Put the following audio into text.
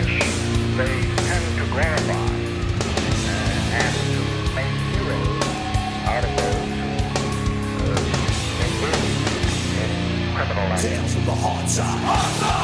which they tend to glorify uh, and to make heroes out of those who uh, engage in criminal activity. Tales the hard side.